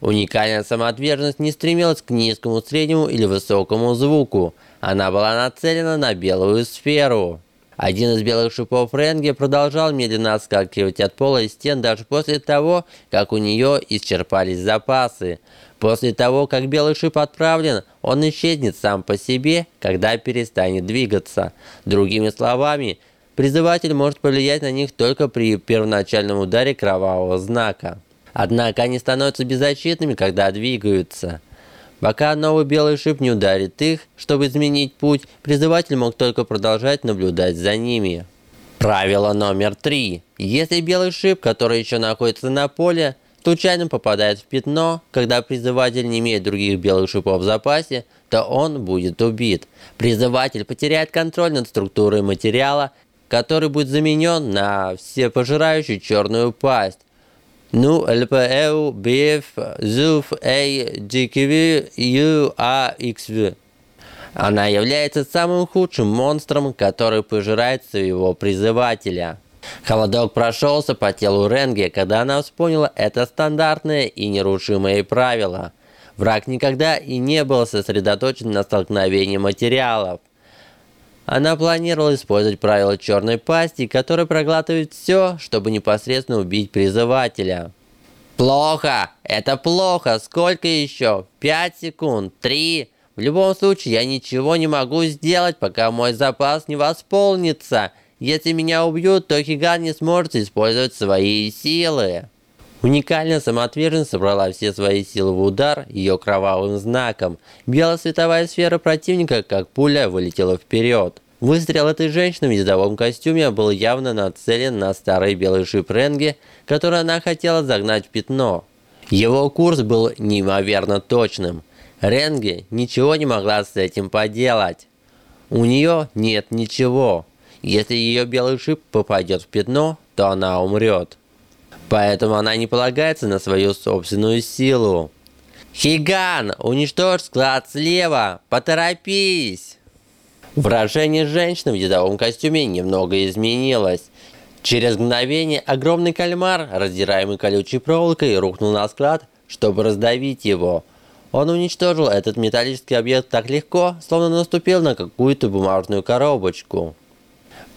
Уникальная самоотверженность не стремилась к низкому, среднему или высокому звуку. Она была нацелена на белую сферу. Один из белых шипов Ренги продолжал медленно отскакивать от пола и стен даже после того, как у нее исчерпались запасы. После того, как белый шип отправлен, он исчезнет сам по себе, когда перестанет двигаться. Другими словами, призыватель может повлиять на них только при первоначальном ударе кровавого знака. Однако они становятся беззащитными, когда двигаются. Пока новый белый шип не ударит их, чтобы изменить путь, призыватель мог только продолжать наблюдать за ними. Правило номер три. Если белый шип, который еще находится на поле, случайно попадает в пятно, когда призыватель не имеет других белых шипов в запасе, то он будет убит. Призыватель потеряет контроль над структурой материала, который будет заменен на всепожирающую черную пасть. Ну, ЛПЭУ, БФ, ЗУФ, А, GQV, Ю, А, XV. Она является самым худшим монстром, который пожирает своего призывателя. Холодок прошелся по телу Ренге, когда она вспомнила это стандартное и нерушимое правило. Враг никогда и не был сосредоточен на столкновении материалов. Она планировала использовать правило черной пасти, которое проглатывает все, чтобы непосредственно убить призывателя. Плохо! Это плохо! Сколько еще? Пять секунд? Три? В любом случае, я ничего не могу сделать, пока мой запас не восполнится. Если меня убьют, то Хиган не сможет использовать свои силы. Уникальная самоотверженность собрала все свои силы в удар ее кровавым знаком. Белая световая сфера противника, как пуля, вылетела вперед. Выстрел этой женщины в ездовом костюме был явно нацелен на старый белый шип Ренги, который она хотела загнать в пятно. Его курс был неимоверно точным. Ренги ничего не могла с этим поделать. У нее нет ничего. Если ее белый шип попадет в пятно, то она умрет. Поэтому она не полагается на свою собственную силу. «Хиган, уничтожь склад слева! Поторопись!» Выражение женщины в дедовом костюме немного изменилось. Через мгновение огромный кальмар, раздираемый колючей проволокой, рухнул на склад, чтобы раздавить его. Он уничтожил этот металлический объект так легко, словно наступил на какую-то бумажную коробочку.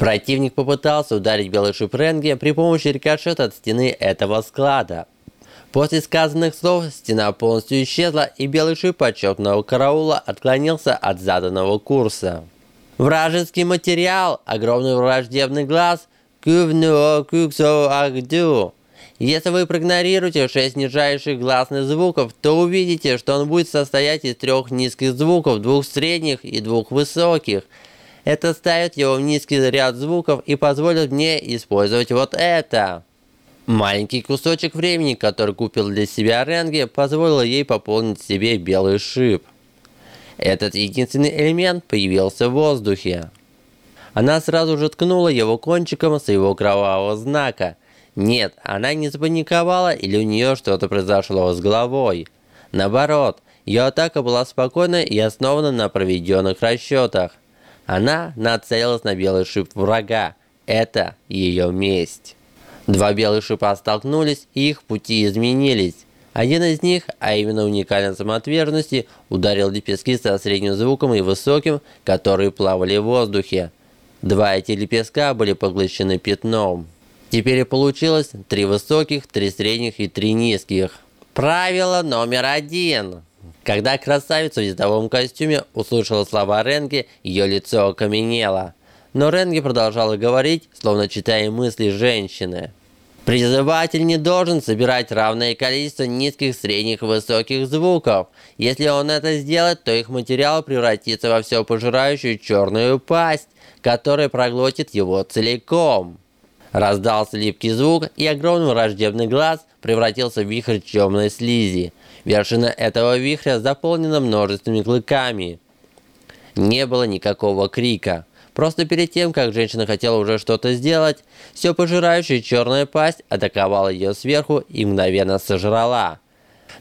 Противник попытался ударить белый шип Ренге при помощи рикошета от стены этого склада. После сказанных слов стена полностью исчезла, и белый шип почетного караула отклонился от заданного курса. Вражеский материал, огромный враждебный глаз. Если вы проигнорируете 6 нижайших гласных звуков, то увидите, что он будет состоять из трех низких звуков, двух средних и двух высоких – это ставит его в низкий ряд звуков и позволит мне использовать вот это. Маленький кусочек времени, который купил для себя Ренге, позволил ей пополнить себе белый шип. Этот единственный элемент появился в воздухе. Она сразу же ткнула его кончиком своего кровавого знака. Нет, она не запаниковала или у нее что-то произошло с головой. Наоборот, ее атака была спокойна и основана на проведенных расчетах. Она нацелилась на белый шип врага. Это ее месть. Два белых шипа столкнулись, и их пути изменились. Один из них, а именно уникальной самоотверженности, ударил лепестки со средним звуком и высоким, которые плавали в воздухе. Два эти лепестка были поглощены пятном. Теперь получилось три высоких, три средних и три низких. Правило номер один. Когда красавица в ездовом костюме услышала слова Ренги, ее лицо окаменело. Но Ренги продолжала говорить, словно читая мысли женщины. Призыватель не должен собирать равное количество низких, средних высоких звуков. Если он это сделает, то их материал превратится во все пожирающую черную пасть, которая проглотит его целиком. Раздался липкий звук, и огромный враждебный глаз превратился в вихрь темной слизи. Вершина этого вихря заполнена множественными клыками. Не было никакого крика. Просто перед тем, как женщина хотела уже что-то сделать, все пожирающая черная пасть атаковала ее сверху и мгновенно сожрала.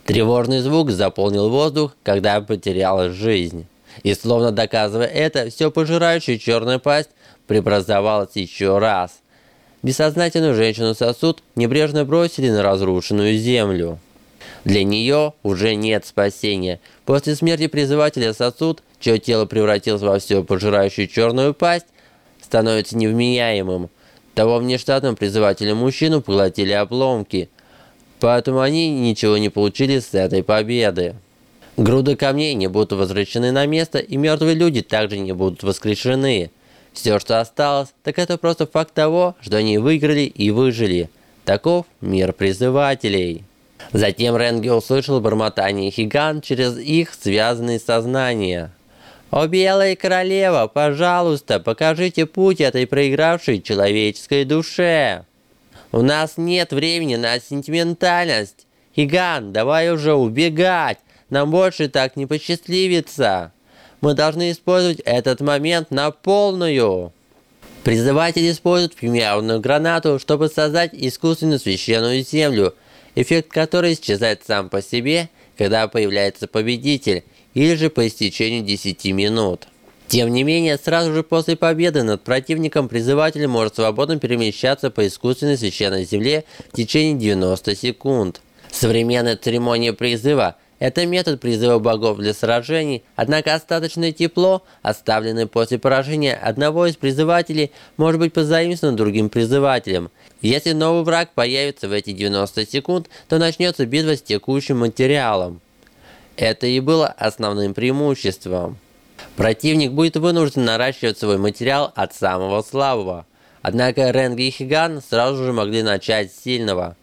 Тревожный звук заполнил воздух, когда потеряла жизнь. И словно доказывая это, все пожирающая черная пасть преобразовалась еще раз. Бессознательную женщину сосуд небрежно бросили на разрушенную землю. Для нее уже нет спасения. После смерти призывателя сосуд, чье тело превратилось во все пожирающую черную пасть, становится невменяемым. Того внештатного призывателя мужчину поглотили обломки, поэтому они ничего не получили с этой победы. Груды камней не будут возвращены на место, и мертвые люди также не будут воскрешены. Все, что осталось, так это просто факт того, что они выиграли и выжили. Таков мир призывателей. Затем Ренги услышал бормотание Хиган через их связанные сознания. «О, Белая Королева, пожалуйста, покажите путь этой проигравшей человеческой душе!» «У нас нет времени на сентиментальность! Хиган, давай уже убегать! Нам больше так не посчастливится! Мы должны использовать этот момент на полную!» Призыватель использует фимиарную гранату, чтобы создать искусственную священную землю – эффект которой исчезает сам по себе, когда появляется победитель, или же по истечению 10 минут. Тем не менее, сразу же после победы над противником призыватель может свободно перемещаться по искусственной священной земле в течение 90 секунд. Современная церемония призыва это метод призыва богов для сражений, однако остаточное тепло, оставленное после поражения одного из призывателей, может быть позаимствовано другим призывателем. Если новый враг появится в эти 90 секунд, то начнется битва с текущим материалом. Это и было основным преимуществом. Противник будет вынужден наращивать свой материал от самого слабого. Однако Ренги и Хиган сразу же могли начать с сильного.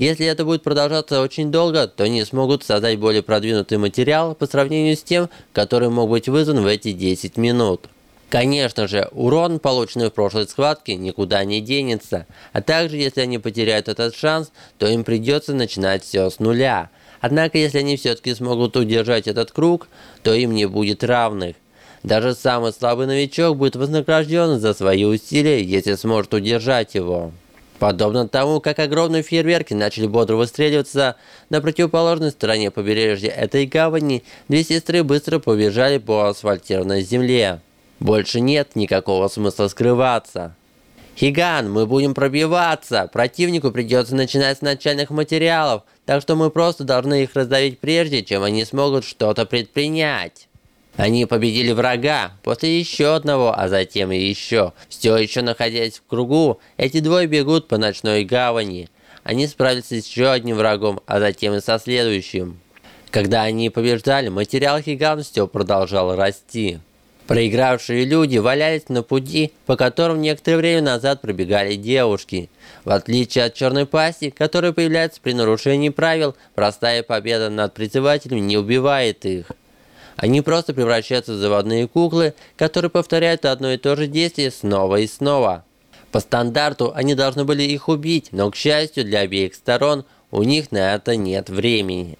Если это будет продолжаться очень долго, то они смогут создать более продвинутый материал по сравнению с тем, который мог быть вызван в эти 10 минут. Конечно же, урон, полученный в прошлой схватке, никуда не денется, а также если они потеряют этот шанс, то им придется начинать все с нуля. Однако, если они все-таки смогут удержать этот круг, то им не будет равных. Даже самый слабый новичок будет вознагражден за свои усилия, если сможет удержать его. Подобно тому, как огромные фейерверки начали бодро выстреливаться на противоположной стороне побережья этой гавани, две сестры быстро побежали по асфальтированной земле. Больше нет никакого смысла скрываться. «Хиган, мы будем пробиваться! Противнику придется начинать с начальных материалов, так что мы просто должны их раздавить прежде, чем они смогут что-то предпринять». Они победили врага, после еще одного, а затем и еще. Все еще находясь в кругу, эти двое бегут по ночной гавани. Они справились с еще одним врагом, а затем и со следующим. Когда они побеждали, материал Хиган продолжал расти. Проигравшие люди валялись на пути, по которым некоторое время назад пробегали девушки. В отличие от черной пасти, которая появляется при нарушении правил, простая победа над призывателем не убивает их. Они просто превращаются в заводные куклы, которые повторяют одно и то же действие снова и снова. По стандарту они должны были их убить, но к счастью для обеих сторон, у них на это нет времени.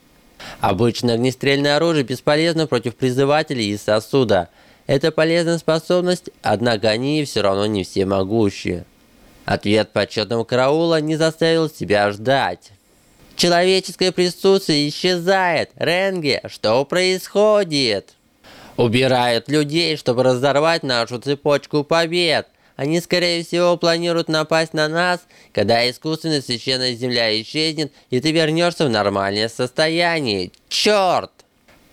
Обычное огнестрельное оружие бесполезно против призывателей из сосуда. Это полезная способность, однако они все равно не всемогущие. Ответ почетного караула не заставил себя ждать. Человеческое присутствие исчезает. Ренге, что происходит? Убирают людей, чтобы разорвать нашу цепочку побед. Они, скорее всего, планируют напасть на нас, когда искусственная священная земля исчезнет, и ты вернешься в нормальное состояние. Черт!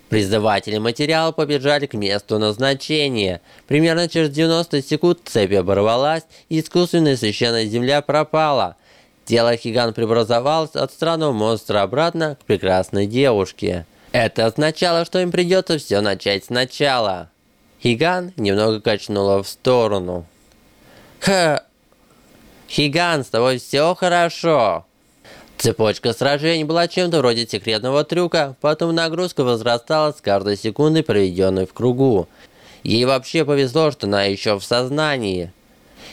Призыватели материала побежали к месту назначения. Примерно через 90 секунд цепь оборвалась, и искусственная священная земля пропала – Тело Хиган преобразовалось от странного монстра обратно к прекрасной девушке. Это означало, что им придется все начать сначала. Хиган немного качнула в сторону. Ха! Хиган, с тобой все хорошо. Цепочка сражений была чем-то вроде секретного трюка, потом нагрузка возрастала с каждой секундой, проведенной в кругу. Ей вообще повезло, что она еще в сознании.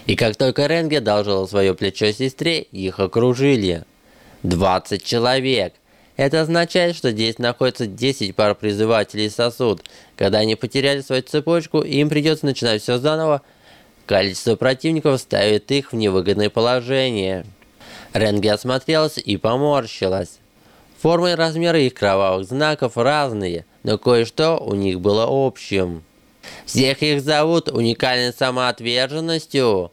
И как только Ренге одолжил свое плечо сестре, их окружили. 20 человек. Это означает, что здесь находится 10 пар призывателей сосуд. Когда они потеряли свою цепочку, им придется начинать все заново, количество противников ставит их в невыгодное положение. Ренге осмотрелась и поморщилась. Формы и размеры их кровавых знаков разные, но кое-что у них было общим. Всех их зовут уникальной самоотверженностью.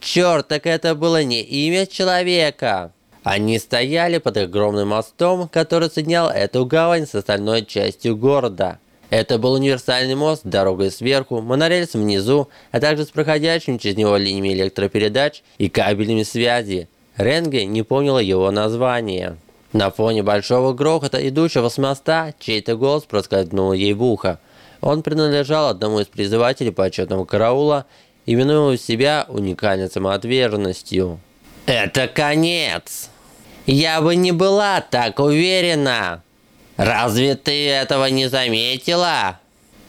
Черт, так это было не имя человека. Они стояли под огромным мостом, который соединял эту гавань с остальной частью города. Это был универсальный мост с дорогой сверху, монорельсом внизу, а также с проходящими через него линиями электропередач и кабелями связи. Ренге не помнила его название. На фоне большого грохота, идущего с моста, чей-то голос проскользнул ей в ухо. Он принадлежал одному из призывателей почетного караула, именуя себя уникальной самоотверженностью. «Это конец! Я бы не была так уверена!» «Разве ты этого не заметила?»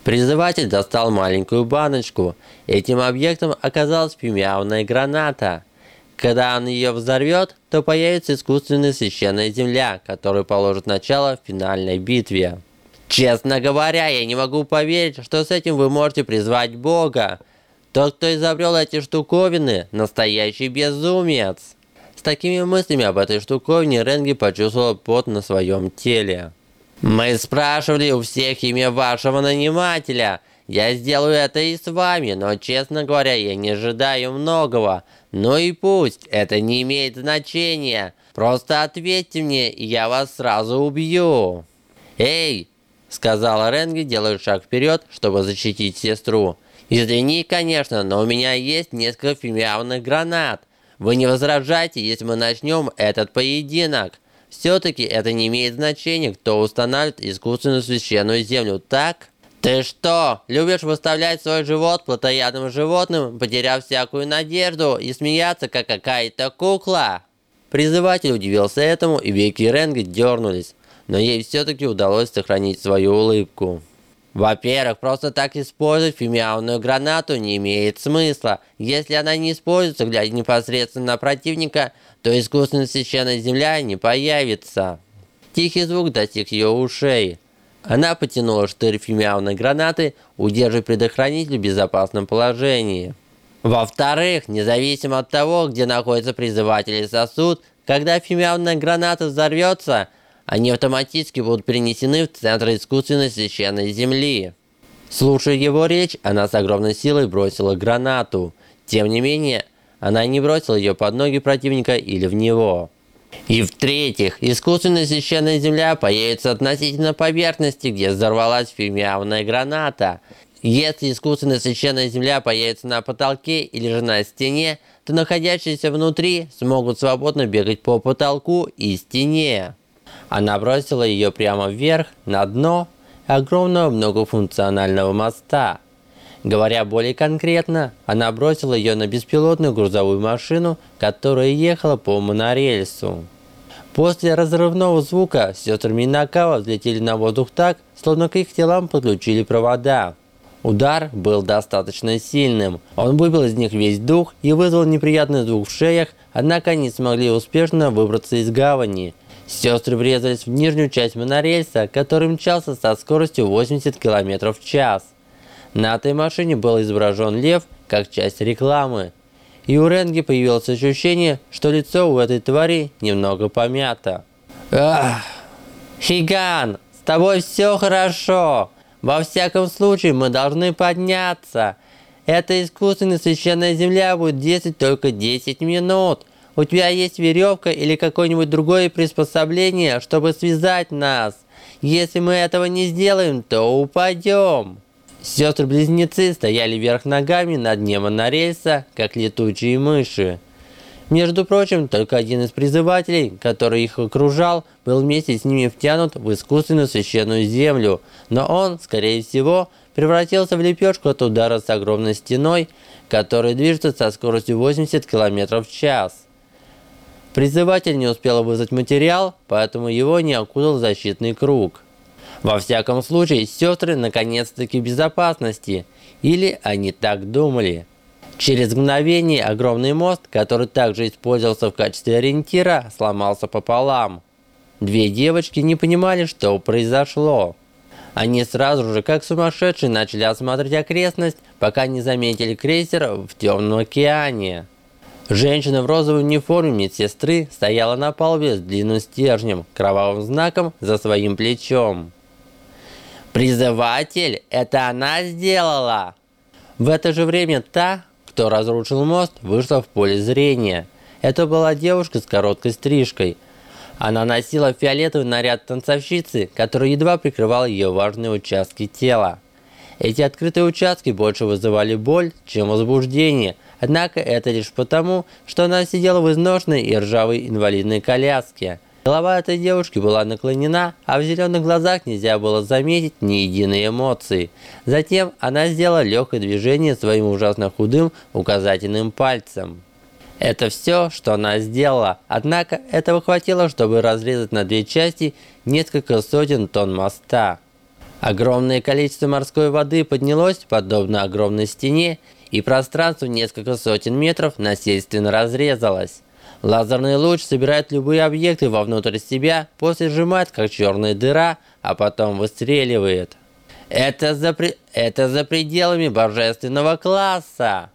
Призыватель достал маленькую баночку. Этим объектом оказалась фимиавная граната. Когда он ее взорвет, то появится искусственная священная земля, которая положит начало финальной битве. Честно говоря, я не могу поверить, что с этим вы можете призвать Бога. Тот, кто изобрел эти штуковины, настоящий безумец. С такими мыслями об этой штуковине Ренги почувствовал пот на своем теле. Мы спрашивали у всех имя вашего нанимателя. Я сделаю это и с вами, но, честно говоря, я не ожидаю многого. Ну и пусть, это не имеет значения. Просто ответьте мне, и я вас сразу убью. Эй, сказала Ренги, делая шаг вперед, чтобы защитить сестру. Извини, конечно, но у меня есть несколько фимиавных гранат. Вы не возражайте, если мы начнем этот поединок. Все-таки это не имеет значения, кто устанавливает искусственную священную землю, так? Ты что, любишь выставлять свой живот плотоядным животным, потеряв всякую надежду и смеяться, как какая-то кукла? Призыватель удивился этому, и веки Ренги дернулись, но ей все-таки удалось сохранить свою улыбку. Во-первых, просто так использовать фимиальную гранату не имеет смысла. Если она не используется, глядя непосредственно на противника, то искусственная священная земля не появится. Тихий звук достиг ее ушей. Она потянула штырь фимиальной гранаты, удерживая предохранитель в безопасном положении. Во-вторых, независимо от того, где находится призыватель или сосуд, когда фимиальная граната взорвется, они автоматически будут перенесены в центр искусственной священной земли. Слушая его речь, она с огромной силой бросила гранату. Тем не менее, она не бросила ее под ноги противника или в него. И в-третьих, искусственная священная земля появится относительно поверхности, где взорвалась фимиавная граната. Если искусственная священная земля появится на потолке или же на стене, то находящиеся внутри смогут свободно бегать по потолку и стене. Она бросила ее прямо вверх, на дно огромного многофункционального моста – Говоря более конкретно, она бросила ее на беспилотную грузовую машину, которая ехала по монорельсу. После разрывного звука сестры Минакава взлетели на воздух так, словно к их телам подключили провода. Удар был достаточно сильным. Он выбил из них весь дух и вызвал неприятный звук в шеях, однако они смогли успешно выбраться из гавани. Сестры врезались в нижнюю часть монорельса, который мчался со скоростью 80 км в час. На этой машине был изображен лев как часть рекламы. И у Ренги появилось ощущение, что лицо у этой твари немного помято. Ах! Хиган, с тобой все хорошо. Во всяком случае, мы должны подняться. Эта искусственная священная земля будет действовать только 10 минут. У тебя есть веревка или какое-нибудь другое приспособление, чтобы связать нас. Если мы этого не сделаем, то упадем. Сестры-близнецы стояли вверх ногами на дне монорельса, как летучие мыши. Между прочим, только один из призывателей, который их окружал, был вместе с ними втянут в искусственную священную землю, но он, скорее всего, превратился в лепешку от удара с огромной стеной, которая движется со скоростью 80 км в час. Призыватель не успел вызвать материал, поэтому его не окутал защитный круг. Во всяком случае, сестры наконец-таки в безопасности. Или они так думали. Через мгновение огромный мост, который также использовался в качестве ориентира, сломался пополам. Две девочки не понимали, что произошло. Они сразу же, как сумасшедшие, начали осматривать окрестность, пока не заметили крейсер в темном океане. Женщина в розовой униформе медсестры стояла на палубе с длинным стержнем, кровавым знаком за своим плечом. Призыватель, это она сделала. В это же время та, кто разрушил мост, вышла в поле зрения. Это была девушка с короткой стрижкой. Она носила фиолетовый наряд танцовщицы, который едва прикрывал ее важные участки тела. Эти открытые участки больше вызывали боль, чем возбуждение, однако это лишь потому, что она сидела в изношенной и ржавой инвалидной коляске. Голова этой девушки была наклонена, а в зеленых глазах нельзя было заметить ни единой эмоции. Затем она сделала легкое движение своим ужасно худым указательным пальцем. Это все, что она сделала, однако этого хватило, чтобы разрезать на две части несколько сотен тонн моста. Огромное количество морской воды поднялось, подобно огромной стене, и пространство несколько сотен метров насильственно разрезалось. Лазерный луч собирает любые объекты вовнутрь себя, после сжимает как черная дыра, а потом выстреливает. Это за, при... Это за пределами божественного класса!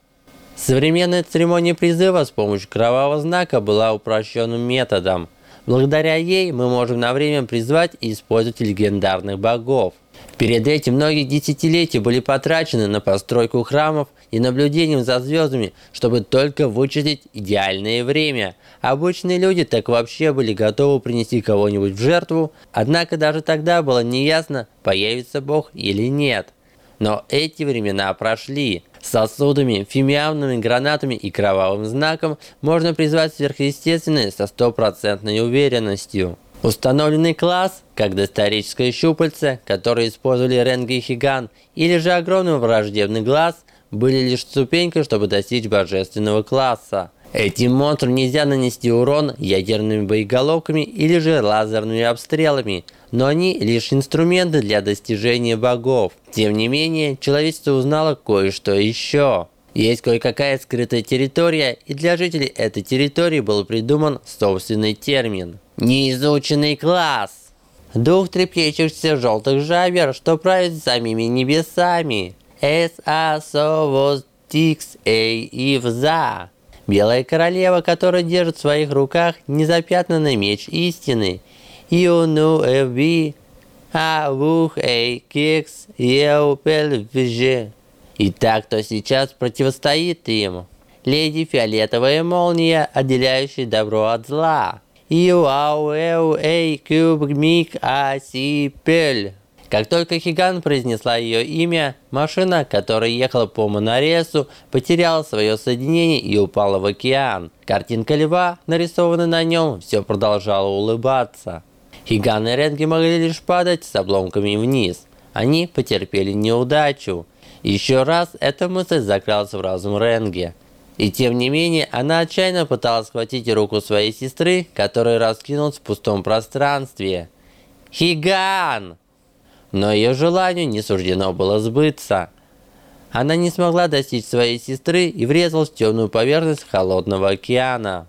Современная церемония призыва с помощью кровавого знака была упрощенным методом. Благодаря ей мы можем на время призвать и использовать легендарных богов. Перед этим многие десятилетия были потрачены на постройку храмов и наблюдением за звездами, чтобы только вычислить идеальное время. Обычные люди так вообще были готовы принести кого-нибудь в жертву, однако даже тогда было неясно, появится Бог или нет. Но эти времена прошли. Сосудами, фимиамными гранатами и кровавым знаком можно призвать сверхъестественное со стопроцентной уверенностью. Установленный класс, как доисторическое щупальце, которое использовали Ренги и Хиган, или же огромный враждебный глаз, были лишь ступенькой, чтобы достичь божественного класса. Этим монстрам нельзя нанести урон ядерными боеголовками или же лазерными обстрелами, но они лишь инструменты для достижения богов. Тем не менее, человечество узнало кое-что еще. Есть кое-какая скрытая территория, и для жителей этой территории был придуман собственный термин. Неизученный класс. Дух трепещущихся желтых жабер, что правит самими небесами. С-А-Со-Воз-Тикс Эй Ивза. Белая королева, которая держит в своих руках незапятнанный меч истины. Юну Эви. Авух Эй Кекс Еупель Вже. Итак, кто сейчас противостоит им? Леди Фиолетовая Молния, отделяющая добро от зла. Иуауэу Эй Кюб Мик Асипель. Как только Хиган произнесла ее имя, машина, которая ехала по Моноресу, потеряла свое соединение и упала в океан. Картинка льва, нарисованная на нем, все продолжала улыбаться. Хиган и Ренги могли лишь падать с обломками вниз. Они потерпели неудачу. Еще раз эта мысль закралась в разум Ренги. И тем не менее, она отчаянно пыталась схватить руку своей сестры, которая раскинулась в пустом пространстве. Хиган! Но ее желанию не суждено было сбыться. Она не смогла достичь своей сестры и врезалась в темную поверхность холодного океана.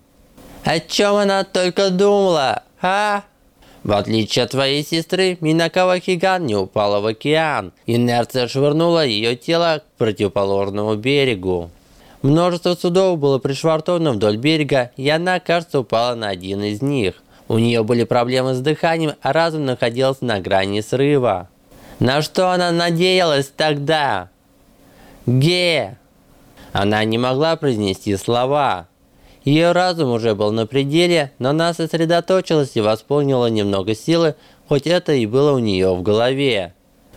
О чем она только думала, а? В отличие от твоей сестры, Минакава Хиган не упала в океан. Инерция швырнула ее тело к противоположному берегу. Множество судов было пришвартовано вдоль берега, и она, кажется, упала на один из них. У нее были проблемы с дыханием, а разум находился на грани срыва. На что она надеялась тогда? Ге! Она не могла произнести слова. Ее разум уже был на пределе, но она сосредоточилась и восполнила немного силы, хоть это и было у нее в голове.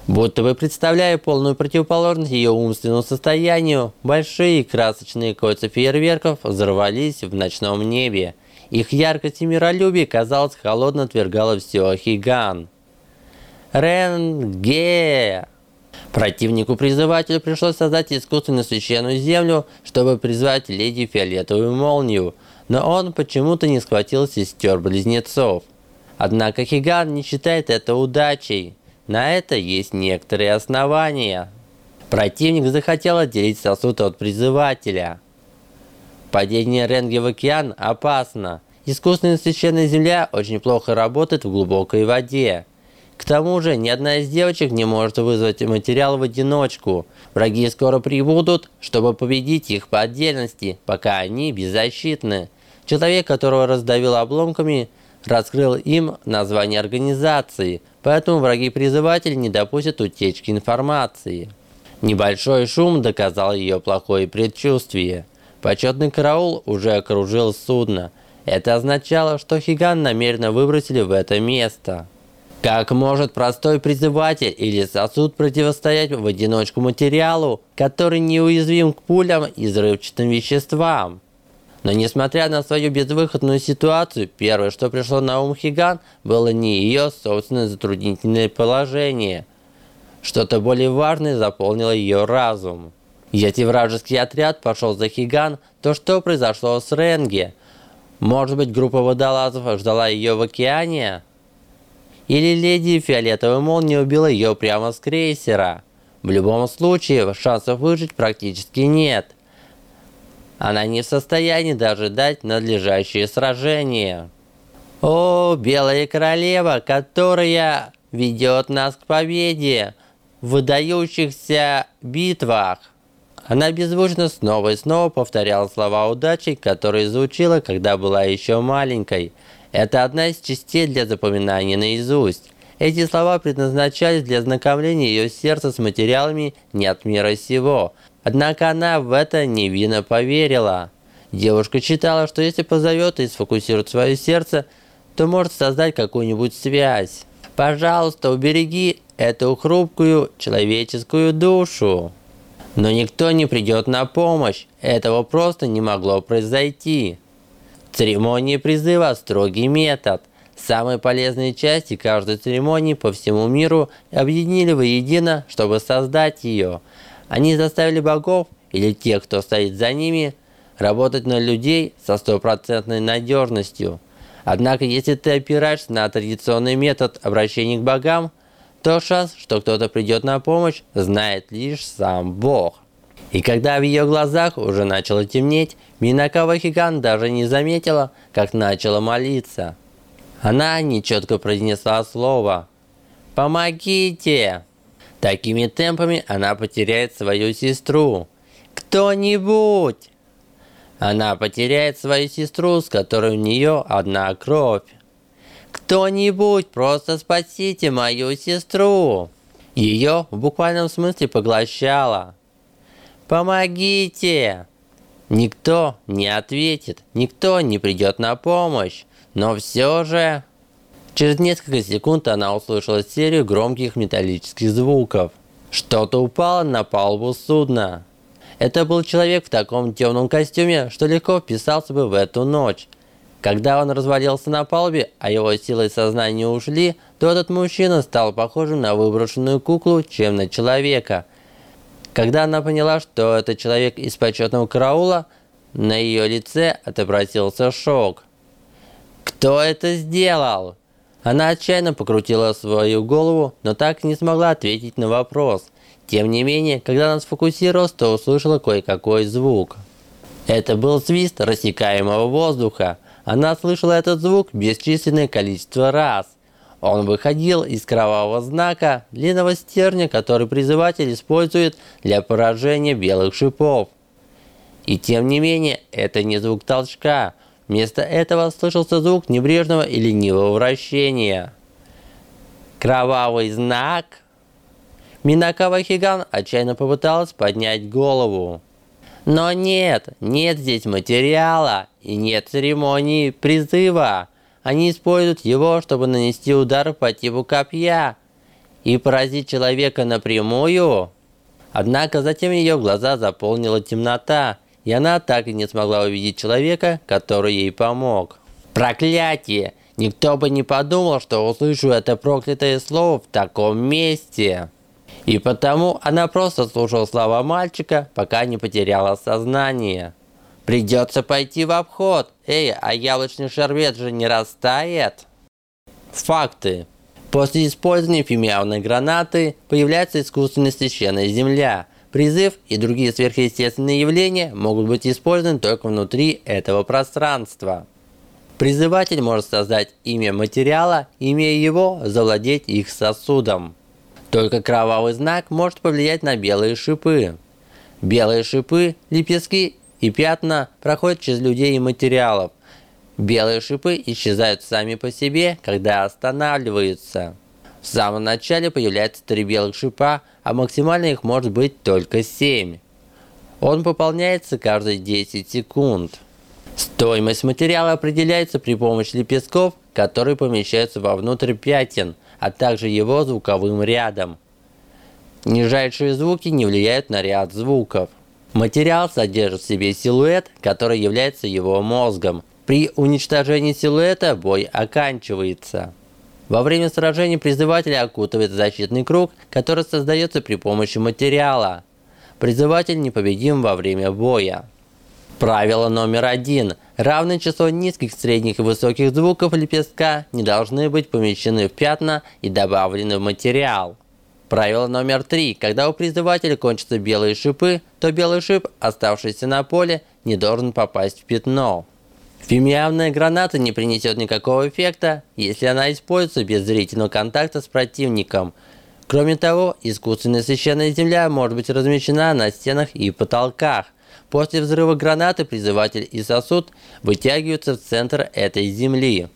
Будто бы представляя полную противоположность ее умственному состоянию, большие красочные кольца фейерверков взорвались в ночном небе. Их яркость и миролюбие, казалось, холодно отвергало все Хиган. Ренге! Противнику-призывателю пришлось создать искусственную священную землю, чтобы призвать леди Фиолетовую молнию, но он почему-то не схватил сестер-близнецов. Однако Хиган не считает это удачей. На это есть некоторые основания. Противник захотел отделить сосуд от призывателя. Падение Ренги в океан опасно. Искусственная священная земля очень плохо работает в глубокой воде. К тому же, ни одна из девочек не может вызвать материал в одиночку. Враги скоро прибудут, чтобы победить их по отдельности, пока они беззащитны. Человек, которого раздавил обломками, раскрыл им название организации, поэтому враги-призыватели не допустят утечки информации. Небольшой шум доказал ее плохое предчувствие. Почетный караул уже окружил судно. Это означало, что Хиган намеренно выбросили в это место. Как может простой призыватель или сосуд противостоять в одиночку материалу, который неуязвим к пулям и взрывчатым веществам? Но несмотря на свою безвыходную ситуацию, первое, что пришло на ум Хиган, было не ее собственное затруднительное положение. Что-то более важное заполнило ее разум. Если вражеский отряд пошел за Хиган, то что произошло с Ренге? Может быть, группа водолазов ждала ее в океане? Или леди Фиолетовый Молния убила ее прямо с крейсера? В любом случае, шансов выжить практически нет. Она не в состоянии даже дать надлежащее сражение. О, Белая Королева, которая ведет нас к победе в выдающихся битвах. Она беззвучно снова и снова повторяла слова удачи, которые звучила, когда была еще маленькой. Это одна из частей для запоминания наизусть. Эти слова предназначались для знакомления ее сердца с материалами не от мира сего – Однако она в это невинно поверила. Девушка считала, что если позовет и сфокусирует свое сердце, то может создать какую-нибудь связь. Пожалуйста, убереги эту хрупкую человеческую душу. Но никто не придет на помощь. Этого просто не могло произойти. Церемония призыва – строгий метод. Самые полезные части каждой церемонии по всему миру объединили воедино, чтобы создать ее – они заставили богов или тех, кто стоит за ними, работать на людей со стопроцентной надежностью. Однако, если ты опираешься на традиционный метод обращения к богам, то шанс, что кто-то придет на помощь, знает лишь сам Бог. И когда в ее глазах уже начало темнеть, Минакава Хиган даже не заметила, как начала молиться. Она нечетко произнесла слово «Помогите!» Такими темпами она потеряет свою сестру. Кто-нибудь! Она потеряет свою сестру, с которой у нее одна кровь. Кто-нибудь, просто спасите мою сестру! Ее в буквальном смысле поглощало. Помогите! Никто не ответит, никто не придет на помощь. Но все же... Через несколько секунд она услышала серию громких металлических звуков. Что-то упало на палубу судна. Это был человек в таком темном костюме, что легко вписался бы в эту ночь. Когда он развалился на палубе, а его силы и сознание ушли, то этот мужчина стал похожим на выброшенную куклу, чем на человека. Когда она поняла, что это человек из почетного караула, на ее лице отобразился шок. «Кто это сделал?» Она отчаянно покрутила свою голову, но так и не смогла ответить на вопрос. Тем не менее, когда она сфокусировалась, то услышала кое-какой звук. Это был свист рассекаемого воздуха. Она слышала этот звук бесчисленное количество раз. Он выходил из кровавого знака, длинного стерня, который призыватель использует для поражения белых шипов. И тем не менее, это не звук толчка – Вместо этого слышался звук небрежного и ленивого вращения. Кровавый знак. Минакава Хиган отчаянно попыталась поднять голову. Но нет, нет здесь материала и нет церемонии призыва. Они используют его, чтобы нанести удар по типу копья и поразить человека напрямую. Однако затем ее глаза заполнила темнота, и она так и не смогла увидеть человека, который ей помог. Проклятие! Никто бы не подумал, что услышу это проклятое слово в таком месте. И потому она просто слушала слова мальчика, пока не потеряла сознание. Придется пойти в обход. Эй, а яблочный шарбет же не растает. Факты. После использования фимиавной гранаты появляется искусственная священная земля – Призыв и другие сверхъестественные явления могут быть использованы только внутри этого пространства. Призыватель может создать имя материала, имея его, завладеть их сосудом. Только кровавый знак может повлиять на белые шипы. Белые шипы, лепестки и пятна проходят через людей и материалов. Белые шипы исчезают сами по себе, когда останавливаются. В самом начале появляется три белых шипа, а максимально их может быть только 7. Он пополняется каждые 10 секунд. Стоимость материала определяется при помощи лепестков, которые помещаются вовнутрь пятен, а также его звуковым рядом. Нижайшие звуки не влияют на ряд звуков. Материал содержит в себе силуэт, который является его мозгом. При уничтожении силуэта бой оканчивается. Во время сражения призыватель окутывает защитный круг, который создается при помощи материала. Призыватель непобедим во время боя. Правило номер один. Равное число низких, средних и высоких звуков лепестка не должны быть помещены в пятна и добавлены в материал. Правило номер три. Когда у призывателя кончатся белые шипы, то белый шип, оставшийся на поле, не должен попасть в пятно. Фимиамная граната не принесет никакого эффекта, если она используется без зрительного контакта с противником. Кроме того, искусственная священная земля может быть размещена на стенах и потолках. После взрыва гранаты призыватель и сосуд вытягиваются в центр этой земли.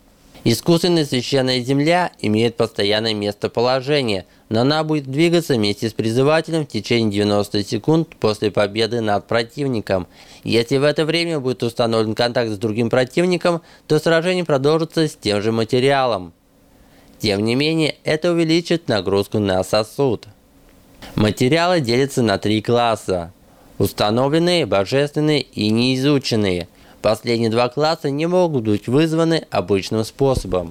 Искусственная священная земля имеет постоянное местоположение, но она будет двигаться вместе с призывателем в течение 90 секунд после победы над противником. Если в это время будет установлен контакт с другим противником, то сражение продолжится с тем же материалом. Тем не менее, это увеличит нагрузку на сосуд. Материалы делятся на три класса. Установленные, божественные и неизученные – Последние два класса не могут быть вызваны обычным способом.